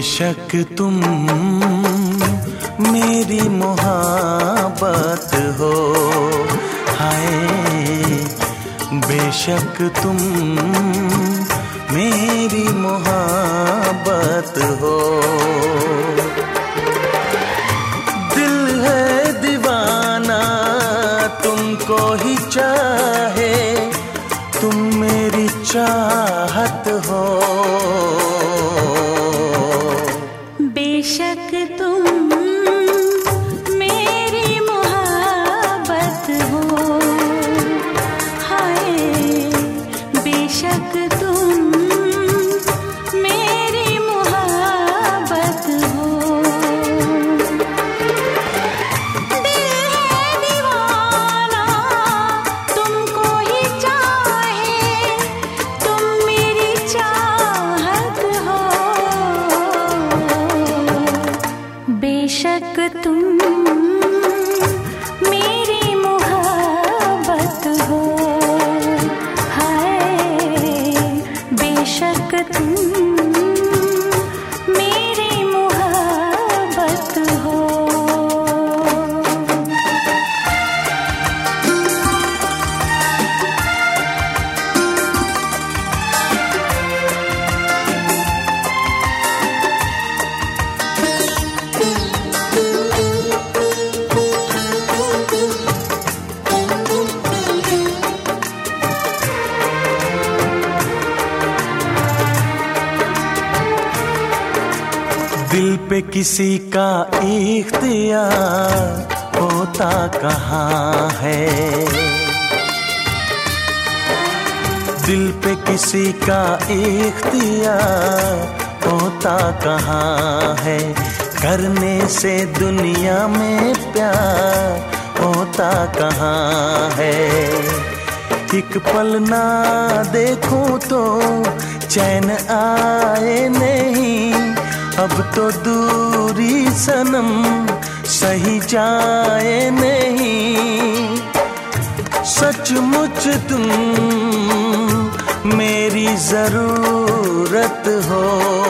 बेशक तुम मेरी मोहब्बत हो। हाय, बेशक तुम मेरी मोहब्बत हो। दिल है दीवाना, तुमको ही चाहे। तुम मेरी चाहत बेशक तुम मेरी मोहब्बत हो। हाय बेशक पे किसी का इख्तियार होता कहाँ है? दिल पे किसी का इख्तियार होता कहाँ है? करने से दुनिया में प्यार होता कहाँ है? एक पल ना देखूँ तो चैन आए नहीं। अब तो दूरी सनम सही जाए नहीं। सचमुच तुम मेरी ज़रूरत हो।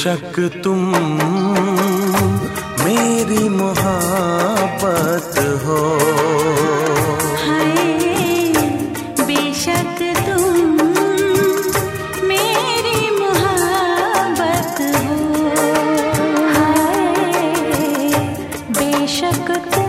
बेशक तुम मेरी मोहब्बत हो। बेशक तुम मेरी तुम